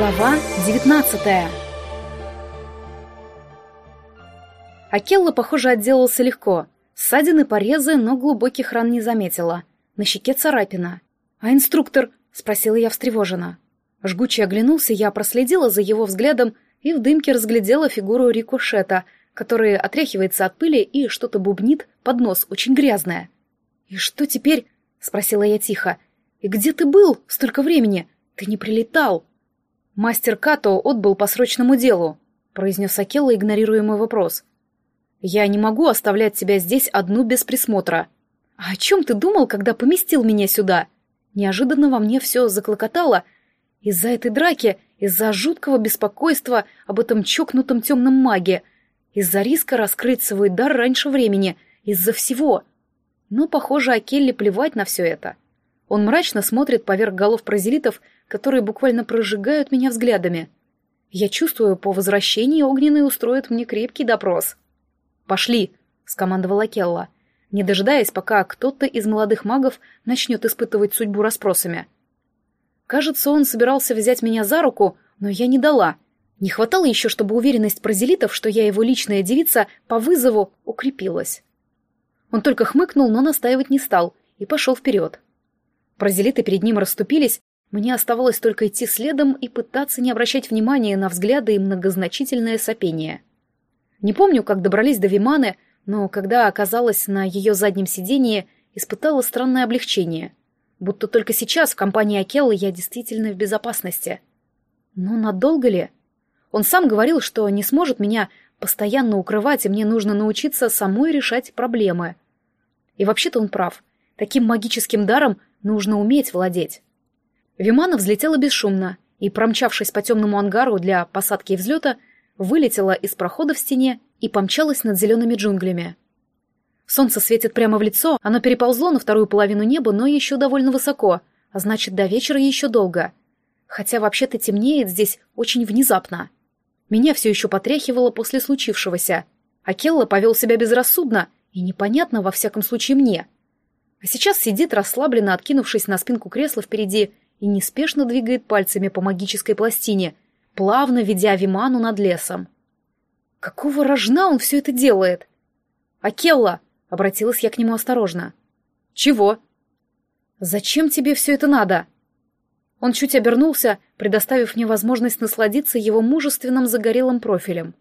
Глава 19 Акелла, похоже, отделался легко. Ссадины, порезы, но глубоких ран не заметила. На щеке царапина. «А инструктор?» — спросила я встревоженно. Жгучий оглянулся, я проследила за его взглядом и в дымке разглядела фигуру рикошета, который отряхивается от пыли и что-то бубнит под нос, очень грязное. «И что теперь?» — спросила я тихо. «И где ты был столько времени? Ты не прилетал?» «Мастер Като отбыл по срочному делу», — произнес Акелла, игнорируя мой вопрос. «Я не могу оставлять тебя здесь одну без присмотра». «А о чем ты думал, когда поместил меня сюда?» Неожиданно во мне все заклокотало. Из-за этой драки, из-за жуткого беспокойства об этом чокнутом темном маге, из-за риска раскрыть свой дар раньше времени, из-за всего. Но, похоже, Акелли плевать на все это. Он мрачно смотрит поверх голов прозелитов, которые буквально прожигают меня взглядами. Я чувствую, по возвращении огненный устроит мне крепкий допрос. «Пошли», — скомандовала Келла, не дожидаясь, пока кто-то из молодых магов начнет испытывать судьбу расспросами. Кажется, он собирался взять меня за руку, но я не дала. Не хватало еще, чтобы уверенность прозелитов, что я его личная девица, по вызову укрепилась. Он только хмыкнул, но настаивать не стал, и пошел вперед. Прозелиты перед ним расступились, мне оставалось только идти следом и пытаться не обращать внимания на взгляды и многозначительное сопение. Не помню, как добрались до Виманы, но когда оказалась на ее заднем сиденье, испытала странное облегчение. Будто только сейчас в компании Акеллы я действительно в безопасности. Но надолго ли? Он сам говорил, что не сможет меня постоянно укрывать, и мне нужно научиться самой решать проблемы. И вообще-то он прав. Таким магическим даром Нужно уметь владеть. Вимана взлетела бесшумно и, промчавшись по темному ангару для посадки и взлета, вылетела из прохода в стене и помчалась над зелеными джунглями. Солнце светит прямо в лицо, оно переползло на вторую половину неба, но еще довольно высоко, а значит, до вечера еще долго. Хотя вообще-то темнеет здесь очень внезапно. Меня все еще потряхивало после случившегося. А Келла повел себя безрассудно и непонятно, во всяком случае, мне — а сейчас сидит расслабленно, откинувшись на спинку кресла впереди и неспешно двигает пальцами по магической пластине, плавно ведя Виману над лесом. Какого рожна он все это делает? «Акелла!» — обратилась я к нему осторожно. «Чего?» «Зачем тебе все это надо?» Он чуть обернулся, предоставив мне возможность насладиться его мужественным загорелым профилем.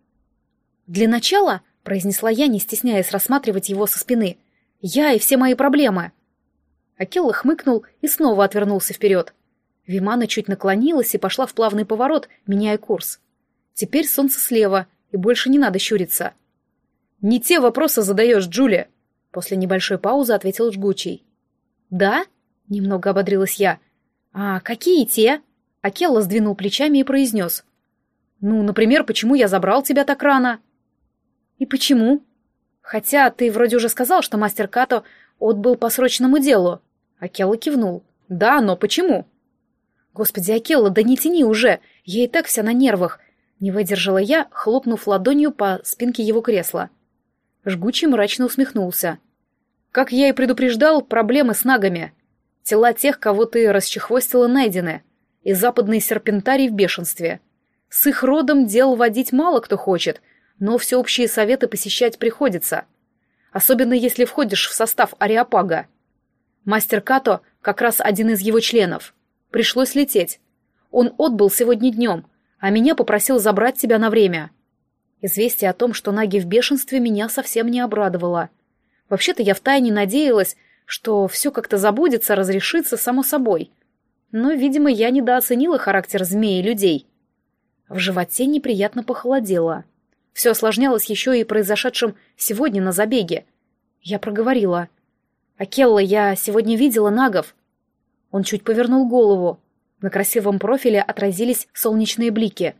«Для начала», — произнесла я, не стесняясь рассматривать его со спины, — я и все мои проблемы. Акелла хмыкнул и снова отвернулся вперед. Вимана чуть наклонилась и пошла в плавный поворот, меняя курс. Теперь солнце слева, и больше не надо щуриться. «Не те вопросы задаешь, Джулия!» После небольшой паузы ответил Жгучий. «Да?» — немного ободрилась я. «А какие те?» Акелла сдвинул плечами и произнес. «Ну, например, почему я забрал тебя так рано?» «И почему?» Хотя ты вроде уже сказал, что мастер Като отбыл по срочному делу. Акелла кивнул. Да, но почему? Господи, Акелла, да не тяни уже. Я и так вся на нервах. Не выдержала я, хлопнув ладонью по спинке его кресла. Жгучий мрачно усмехнулся. Как я и предупреждал, проблемы с нагами. Тела тех, кого ты расчехвостила, найдены. И западный серпентарий в бешенстве. С их родом дел водить мало кто хочет, но всеобщие советы посещать приходится. Особенно если входишь в состав Ариапага. Мастер Като как раз один из его членов. Пришлось лететь. Он отбыл сегодня днем, а меня попросил забрать тебя на время. Известие о том, что Наги в бешенстве, меня совсем не обрадовало. Вообще-то я втайне надеялась, что все как-то забудется, разрешится само собой. Но, видимо, я недооценила характер змеи людей. В животе неприятно похолодело. Все осложнялось еще и произошедшим сегодня на забеге. Я проговорила. «Акелла, я сегодня видела нагов». Он чуть повернул голову. На красивом профиле отразились солнечные блики.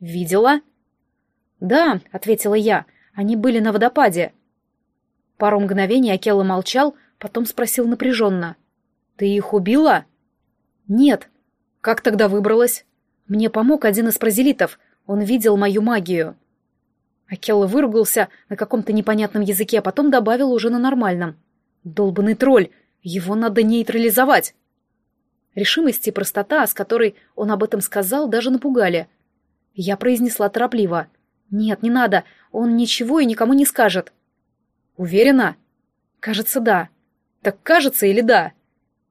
«Видела?» «Да», — ответила я, — «они были на водопаде». Пару мгновений Акелла молчал, потом спросил напряженно. «Ты их убила?» «Нет». «Как тогда выбралась?» «Мне помог один из прозелитов. Он видел мою магию». Акелла выругался на каком-то непонятном языке, а потом добавил уже на нормальном. «Долбанный тролль! Его надо нейтрализовать!» Решимость и простота, с которой он об этом сказал, даже напугали. Я произнесла торопливо. «Нет, не надо, он ничего и никому не скажет». «Уверена?» «Кажется, да». «Так кажется или да?»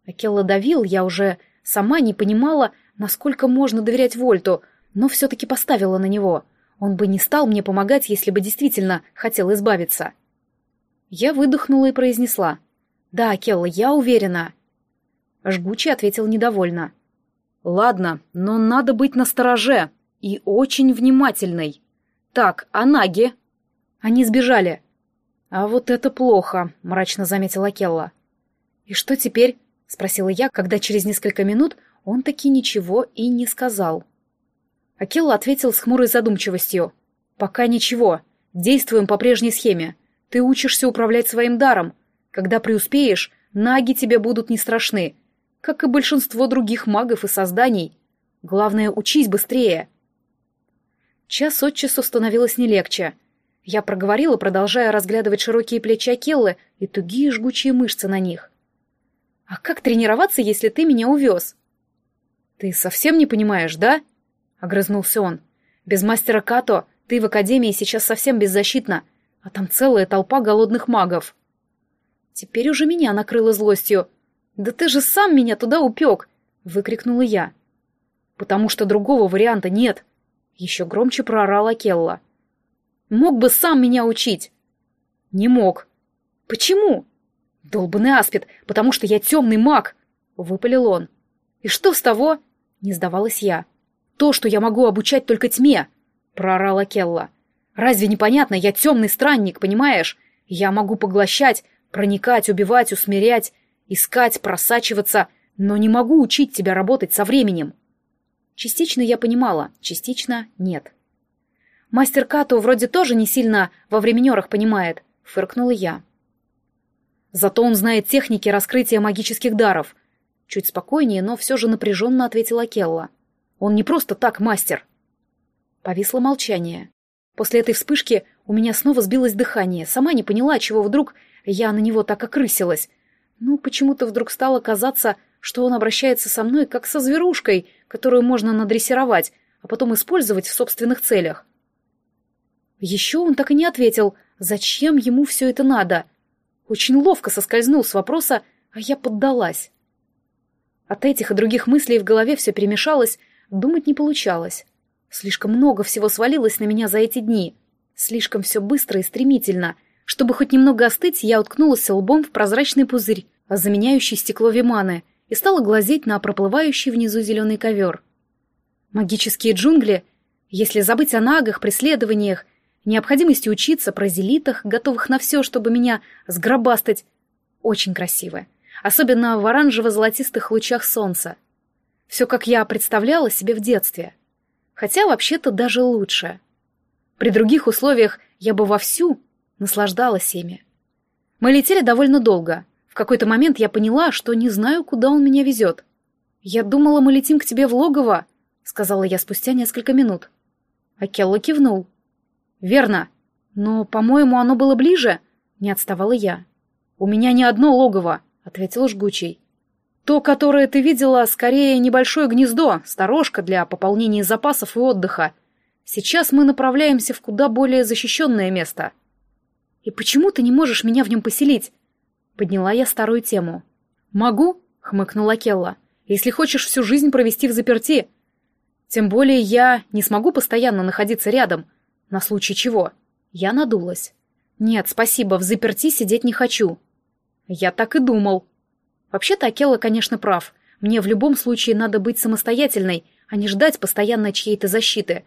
Акелла давил, я уже сама не понимала, насколько можно доверять Вольту, но все-таки поставила на него. Он бы не стал мне помогать, если бы действительно хотел избавиться. Я выдохнула и произнесла. «Да, Акелла, я уверена». Жгучий ответил недовольно. «Ладно, но надо быть настороже и очень внимательной. Так, а наги?» «Они сбежали». «А вот это плохо», — мрачно заметила Келла. «И что теперь?» — спросила я, когда через несколько минут он таки ничего и не сказал. Акелла ответил с хмурой задумчивостью. «Пока ничего. Действуем по прежней схеме. Ты учишься управлять своим даром. Когда преуспеешь, наги тебе будут не страшны как и большинство других магов и созданий. Главное, учись быстрее. Час от часу становилось не легче. Я проговорила, продолжая разглядывать широкие плечи Акеллы и тугие жгучие мышцы на них. «А как тренироваться, если ты меня увез?» «Ты совсем не понимаешь, да?» — огрызнулся он. «Без мастера Като ты в Академии сейчас совсем беззащитна, а там целая толпа голодных магов». Теперь уже меня накрыло злостью. «Да ты же сам меня туда упек!» — выкрикнула я. «Потому что другого варианта нет!» — еще громче проорала Келла. «Мог бы сам меня учить!» «Не мог!» «Почему?» «Долбанный аспид, потому что я темный маг!» — выпалил он. «И что с того?» — не сдавалась я. «То, что я могу обучать только тьме!» — проорала Келла. «Разве непонятно? Я темный странник, понимаешь? Я могу поглощать, проникать, убивать, усмирять, искать, просачиваться, но не могу учить тебя работать со временем. Частично я понимала, частично нет. Мастер Като вроде тоже не сильно во временерах понимает, фыркнула я. Зато он знает техники раскрытия магических даров. Чуть спокойнее, но все же напряженно ответила Келла. Он не просто так мастер. Повисло молчание. После этой вспышки у меня снова сбилось дыхание. Сама не поняла, чего вдруг я на него так окрысилась. Ну, почему-то вдруг стало казаться, что он обращается со мной как со зверушкой, которую можно надрессировать, а потом использовать в собственных целях. Еще он так и не ответил, зачем ему все это надо. Очень ловко соскользнул с вопроса, а я поддалась. От этих и других мыслей в голове все перемешалось, думать не получалось. Слишком много всего свалилось на меня за эти дни. Слишком все быстро и стремительно — чтобы хоть немного остыть, я уткнулась лбом в прозрачный пузырь, заменяющий стекло виманы, и стала глазеть на проплывающий внизу зеленый ковер. Магические джунгли, если забыть о нагах, преследованиях, необходимости учиться, про зелитах, готовых на все, чтобы меня сгробастать, очень красиво. Особенно в оранжево-золотистых лучах солнца. Все, как я представляла себе в детстве. Хотя, вообще-то, даже лучше. При других условиях я бы вовсю наслаждалась ими. Мы летели довольно долго. В какой-то момент я поняла, что не знаю, куда он меня везет. «Я думала, мы летим к тебе в логово», — сказала я спустя несколько минут. Акелла кивнул. «Верно. Но, по-моему, оно было ближе», — не отставала я. «У меня не одно логово», — ответил жгучий. «То, которое ты видела, скорее небольшое гнездо, сторожка для пополнения запасов и отдыха. Сейчас мы направляемся в куда более защищенное место». «И почему ты не можешь меня в нем поселить?» Подняла я старую тему. «Могу», — хмыкнула Келла, «если хочешь всю жизнь провести в заперти. Тем более я не смогу постоянно находиться рядом, на случай чего». Я надулась. «Нет, спасибо, в заперти сидеть не хочу». Я так и думал. Вообще-то Акелла, конечно, прав. Мне в любом случае надо быть самостоятельной, а не ждать постоянно чьей-то защиты.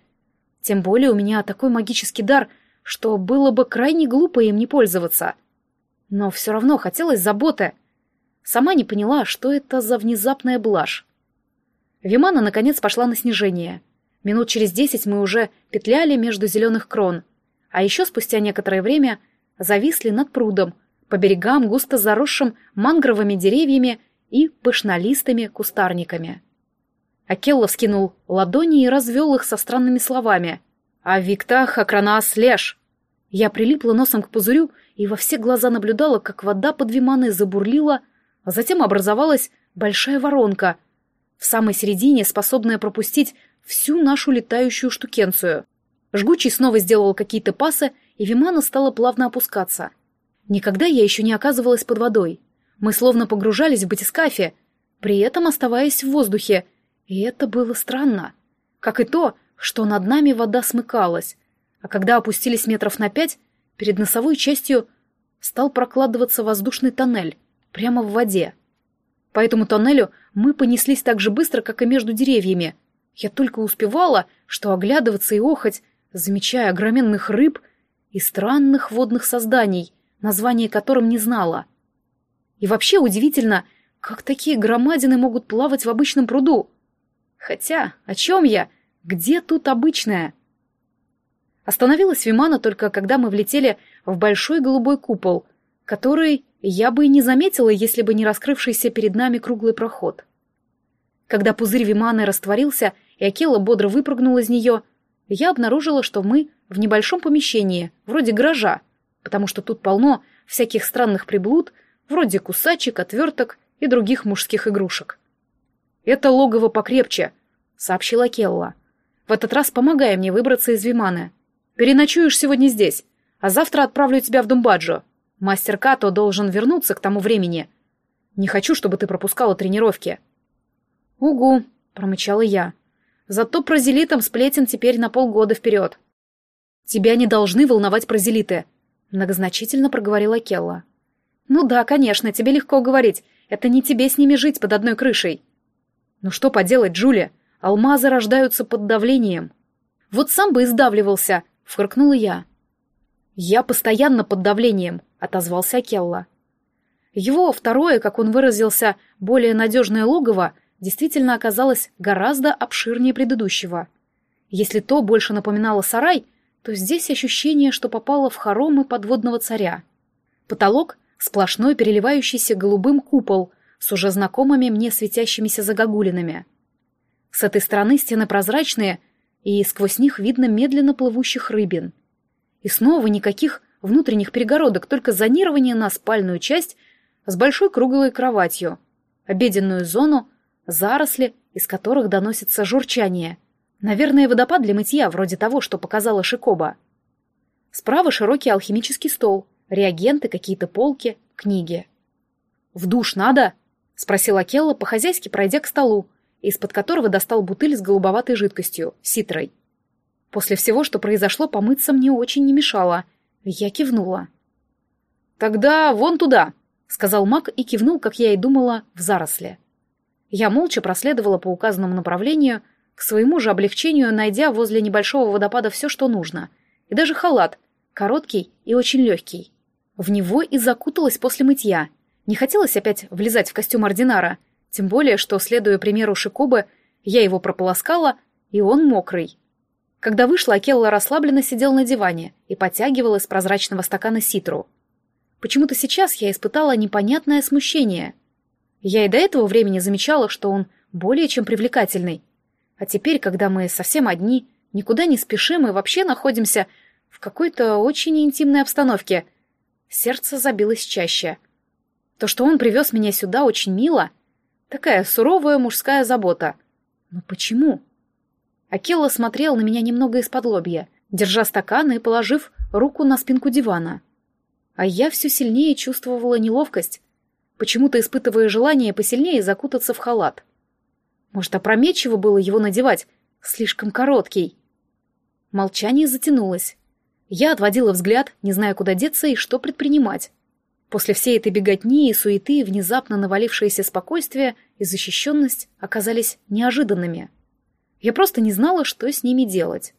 Тем более у меня такой магический дар — что было бы крайне глупо им не пользоваться. Но все равно хотелось заботы. Сама не поняла, что это за внезапная блажь. Вимана, наконец, пошла на снижение. Минут через десять мы уже петляли между зеленых крон, а еще спустя некоторое время зависли над прудом, по берегам густо заросшим мангровыми деревьями и пышнолистыми кустарниками. Акелла вскинул ладони и развел их со странными словами — а Виктах Акранас леш. Я прилипла носом к пузырю и во все глаза наблюдала, как вода под виманой забурлила, а затем образовалась большая воронка, в самой середине, способная пропустить всю нашу летающую штукенцию. Жгучий снова сделал какие-то пасы, и Вимана стала плавно опускаться. Никогда я еще не оказывалась под водой. Мы словно погружались в батискафе, при этом оставаясь в воздухе, и это было странно. Как и то, что над нами вода смыкалась, а когда опустились метров на пять, перед носовой частью стал прокладываться воздушный тоннель прямо в воде. По этому тоннелю мы понеслись так же быстро, как и между деревьями. Я только успевала, что оглядываться и охать, замечая огроменных рыб и странных водных созданий, название которым не знала. И вообще удивительно, как такие громадины могут плавать в обычном пруду. Хотя, о чем я? Где тут обычное? Остановилась Вимана только когда мы влетели в большой голубой купол, который я бы и не заметила, если бы не раскрывшийся перед нами круглый проход. Когда пузырь Виманы растворился, и Акела бодро выпрыгнула из нее, я обнаружила, что мы в небольшом помещении, вроде гаража, потому что тут полно всяких странных приблуд, вроде кусачек, отверток и других мужских игрушек. «Это логово покрепче», — сообщила Келла. «В этот раз помогай мне выбраться из Виманы. Переночуешь сегодня здесь, а завтра отправлю тебя в Думбаджо. Мастер Като должен вернуться к тому времени. Не хочу, чтобы ты пропускала тренировки». «Угу», — промычала я. «Зато прозелитам сплетен теперь на полгода вперед». «Тебя не должны волновать прозелиты», — многозначительно проговорила Келла. «Ну да, конечно, тебе легко говорить. Это не тебе с ними жить под одной крышей». «Ну что поделать, Джулия? Алмазы рождаются под давлением». «Вот сам бы издавливался», — фыркнула я. «Я постоянно под давлением», — отозвался Келла. Его второе, как он выразился, более надежное логово действительно оказалось гораздо обширнее предыдущего. Если то больше напоминало сарай, то здесь ощущение, что попало в хоромы подводного царя. Потолок — сплошной переливающийся голубым купол с уже знакомыми мне светящимися загогулинами. С этой стороны стены прозрачные, и сквозь них видно медленно плывущих рыбин. И снова никаких внутренних перегородок, только зонирование на спальную часть с большой круглой кроватью, обеденную зону, заросли, из которых доносится журчание — Наверное, водопад для мытья, вроде того, что показала Шикоба. Справа широкий алхимический стол, реагенты, какие-то полки, книги. «В душ надо?» — спросил Акелла, по-хозяйски пройдя к столу, из-под которого достал бутыль с голубоватой жидкостью, ситрой. После всего, что произошло, помыться мне очень не мешало. Я кивнула. «Тогда вон туда», — сказал маг и кивнул, как я и думала, в заросли. Я молча проследовала по указанному направлению, к своему же облегчению найдя возле небольшого водопада все, что нужно. И даже халат, короткий и очень легкий. В него и закуталась после мытья. Не хотелось опять влезать в костюм ординара, тем более, что, следуя примеру Шикобы, я его прополоскала, и он мокрый. Когда вышла, Акелла расслабленно сидел на диване и подтягивал из прозрачного стакана ситру. Почему-то сейчас я испытала непонятное смущение. Я и до этого времени замечала, что он более чем привлекательный, а теперь, когда мы совсем одни, никуда не спешим и вообще находимся в какой-то очень интимной обстановке, сердце забилось чаще. То, что он привез меня сюда, очень мило. Такая суровая мужская забота. Но почему? Акелла смотрел на меня немного из-под лобья, держа стакан и положив руку на спинку дивана. А я все сильнее чувствовала неловкость, почему-то испытывая желание посильнее закутаться в халат. Может, опрометчиво было его надевать? Слишком короткий. Молчание затянулось. Я отводила взгляд, не зная, куда деться и что предпринимать. После всей этой беготни и суеты внезапно навалившееся спокойствие и защищенность оказались неожиданными. Я просто не знала, что с ними делать.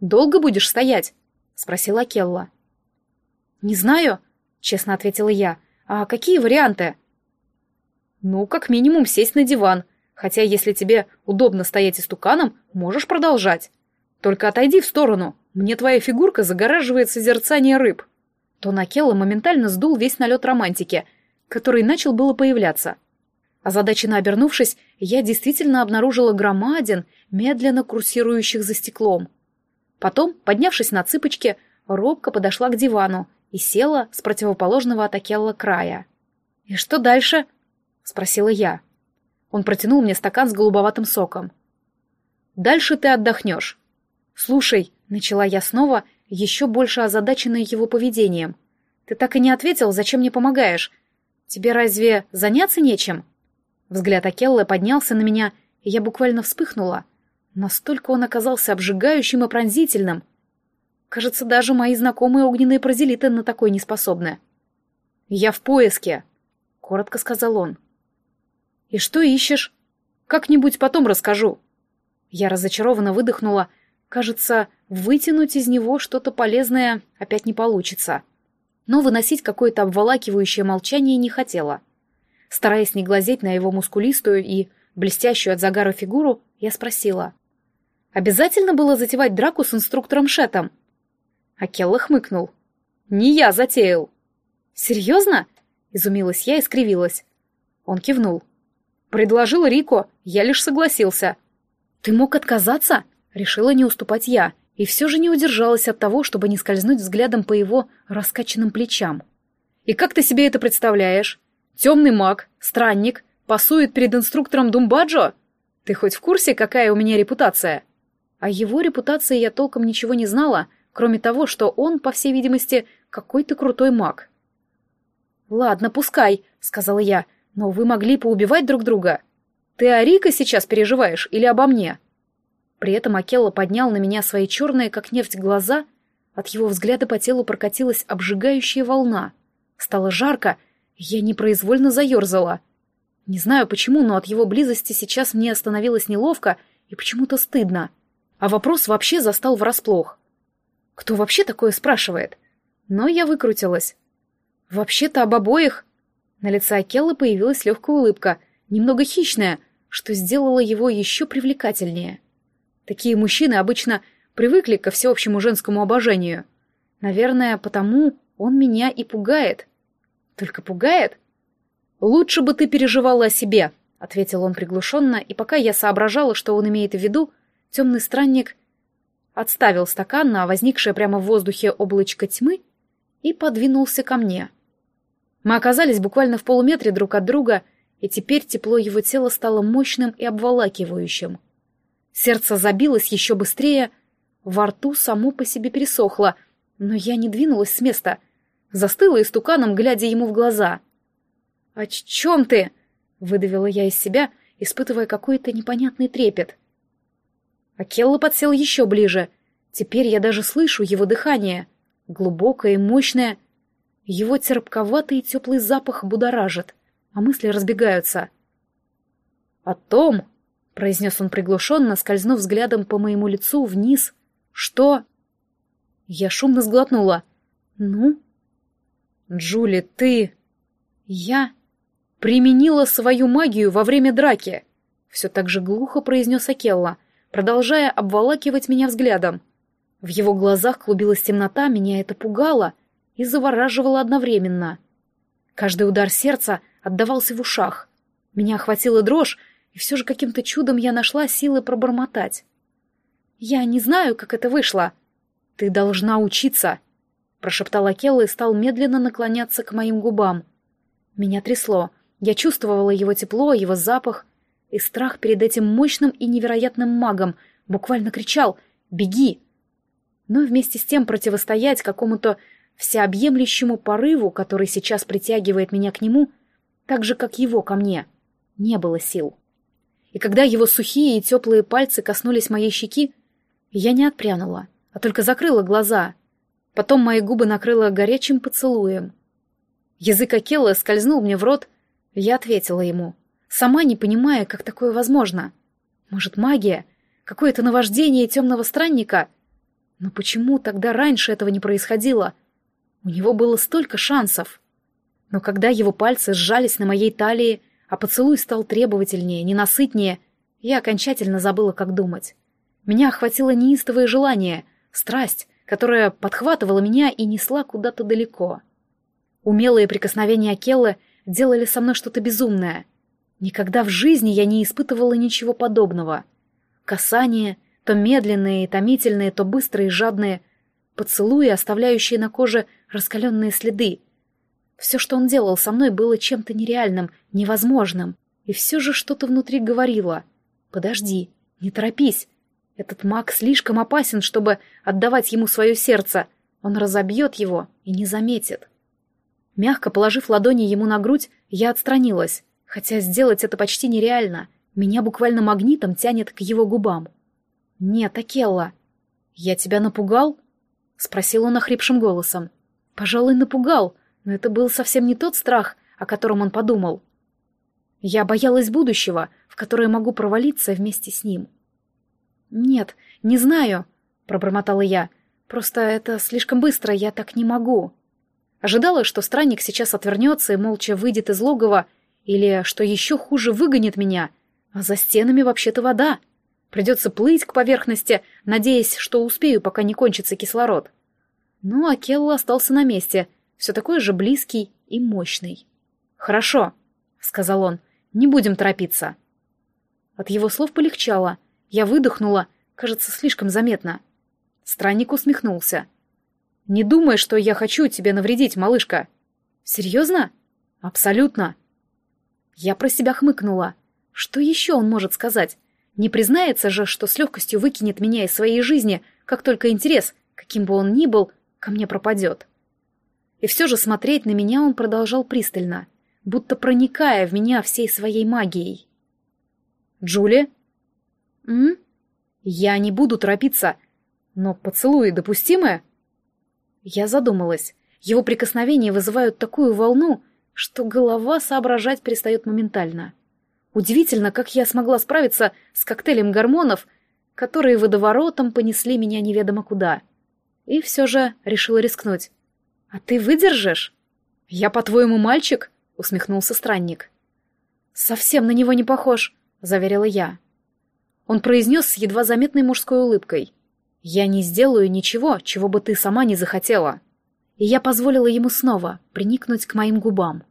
«Долго будешь стоять?» — спросила Келла. «Не знаю», — честно ответила я. «А какие варианты?» «Ну, как минимум сесть на диван, Хотя, если тебе удобно стоять истуканом, можешь продолжать. Только отойди в сторону, мне твоя фигурка загораживает созерцание рыб». Тонакелла моментально сдул весь налет романтики, который начал было появляться. Озадаченно обернувшись, я действительно обнаружила громадин, медленно курсирующих за стеклом. Потом, поднявшись на цыпочки, робко подошла к дивану и села с противоположного от Акелла края. «И что дальше?» — спросила я. Он протянул мне стакан с голубоватым соком. «Дальше ты отдохнешь». «Слушай», — начала я снова, еще больше озадаченная его поведением. «Ты так и не ответил, зачем мне помогаешь? Тебе разве заняться нечем?» Взгляд Акеллы поднялся на меня, и я буквально вспыхнула. Настолько он оказался обжигающим и пронзительным. Кажется, даже мои знакомые огненные прозелиты на такой не способны. «Я в поиске», — коротко сказал он. «И что ищешь? Как-нибудь потом расскажу». Я разочарованно выдохнула. Кажется, вытянуть из него что-то полезное опять не получится. Но выносить какое-то обволакивающее молчание не хотела. Стараясь не глазеть на его мускулистую и блестящую от загара фигуру, я спросила. «Обязательно было затевать драку с инструктором Шетом?» Акелла хмыкнул. «Не я затеял». «Серьезно?» — изумилась я и скривилась. Он кивнул. «Предложил Рико, я лишь согласился». «Ты мог отказаться?» — решила не уступать я, и все же не удержалась от того, чтобы не скользнуть взглядом по его раскачанным плечам. «И как ты себе это представляешь? Темный маг, странник, пасует перед инструктором Думбаджо? Ты хоть в курсе, какая у меня репутация?» О его репутации я толком ничего не знала, кроме того, что он, по всей видимости, какой-то крутой маг. «Ладно, пускай», — сказала я, — «но вы могли поубивать друг друга. Ты о Рико сейчас переживаешь или обо мне?» При этом Акелла поднял на меня свои черные, как нефть, глаза. От его взгляда по телу прокатилась обжигающая волна. Стало жарко, я непроизвольно заерзала. Не знаю почему, но от его близости сейчас мне становилось неловко и почему-то стыдно. А вопрос вообще застал врасплох. Кто вообще такое спрашивает? Но я выкрутилась. Вообще-то об обоих. На лице Акеллы появилась легкая улыбка, немного хищная, что сделало его еще привлекательнее. Такие мужчины обычно привыкли ко всеобщему женскому обожанию. Наверное, потому он меня и пугает. Только пугает? Лучше бы ты переживала о себе, ответил он приглушенно, и пока я соображала, что он имеет в виду, темный странник отставил стакан на возникшее прямо в воздухе облачко тьмы и подвинулся ко мне. Мы оказались буквально в полуметре друг от друга, и теперь тепло его тела стало мощным и обволакивающим. Сердце забилось еще быстрее, во рту само по себе пересохло, но я не двинулась с места, застыла истуканом, глядя ему в глаза. «О чем ты?» — выдавила я из себя, испытывая какой-то непонятный трепет. Акелла подсел еще ближе. Теперь я даже слышу его дыхание, глубокое и мощное, его терпковатый и теплый запах будоражит, а мысли разбегаются. «О том», — произнес он приглушенно, скользнув взглядом по моему лицу вниз, — «что...» Я шумно сглотнула. «Ну?» «Джули, ты...» «Я...» «Применила свою магию во время драки», — все так же глухо произнес Акелла, продолжая обволакивать меня взглядом. В его глазах клубилась темнота, меня это пугало — и завораживало одновременно. Каждый удар сердца отдавался в ушах. Меня охватила дрожь, и все же каким-то чудом я нашла силы пробормотать. «Я не знаю, как это вышло. Ты должна учиться», — прошептала Келла и стал медленно наклоняться к моим губам. Меня трясло. Я чувствовала его тепло, его запах, и страх перед этим мощным и невероятным магом буквально кричал «Беги!». Но вместе с тем противостоять какому-то всеобъемлющему порыву, который сейчас притягивает меня к нему, так же, как его ко мне, не было сил. И когда его сухие и теплые пальцы коснулись моей щеки, я не отпрянула, а только закрыла глаза. Потом мои губы накрыло горячим поцелуем. Язык Акелла скользнул мне в рот, я ответила ему, сама не понимая, как такое возможно. Может, магия? Какое-то наваждение темного странника? Но почему тогда раньше этого не происходило? У него было столько шансов. Но когда его пальцы сжались на моей талии, а поцелуй стал требовательнее, ненасытнее, я окончательно забыла, как думать. Меня охватило неистовое желание, страсть, которая подхватывала меня и несла куда-то далеко. Умелые прикосновения Келлы делали со мной что-то безумное. Никогда в жизни я не испытывала ничего подобного. Касания, то медленные и томительные, то быстрые и жадные — поцелуи, оставляющие на коже раскаленные следы. Все, что он делал со мной, было чем-то нереальным, невозможным. И все же что-то внутри говорило. «Подожди, не торопись. Этот маг слишком опасен, чтобы отдавать ему свое сердце. Он разобьет его и не заметит». Мягко положив ладони ему на грудь, я отстранилась, хотя сделать это почти нереально. Меня буквально магнитом тянет к его губам. «Нет, Акелла, я тебя напугал?» — спросил он охрипшим голосом. «Пожалуй, напугал, но это был совсем не тот страх, о котором он подумал. Я боялась будущего, в которое могу провалиться вместе с ним». «Нет, не знаю», — пробормотала я. «Просто это слишком быстро, я так не могу». Ожидала, что странник сейчас отвернется и молча выйдет из логова, или, что еще хуже, выгонит меня. А за стенами вообще-то вода. Придется плыть к поверхности, надеясь, что успею, пока не кончится кислород. Ну, а Келла остался на месте, все такой же близкий и мощный. «Хорошо», — сказал он, — «не будем торопиться». От его слов полегчало. Я выдохнула, кажется, слишком заметно. Странник усмехнулся. Не думай, что я хочу тебе навредить, малышка. Серьезно? Абсолютно. Я про себя хмыкнула. Что еще он может сказать? Не признается же, что с легкостью выкинет меня из своей жизни, как только интерес, каким бы он ни был, ко мне пропадет. И все же смотреть на меня он продолжал пристально, будто проникая в меня всей своей магией. «Джули?» «М? Я не буду торопиться, но поцелуи допустимы?» Я задумалась. Его прикосновения вызывают такую волну, что голова соображать перестает моментально. Удивительно, как я смогла справиться с коктейлем гормонов, которые водоворотом понесли меня неведомо куда. И все же решила рискнуть. «А ты выдержишь?» «Я, по-твоему, мальчик?» — усмехнулся странник. «Совсем на него не похож», — заверила я. Он произнес с едва заметной мужской улыбкой. «Я не сделаю ничего, чего бы ты сама не захотела». И я позволила ему снова приникнуть к моим губам.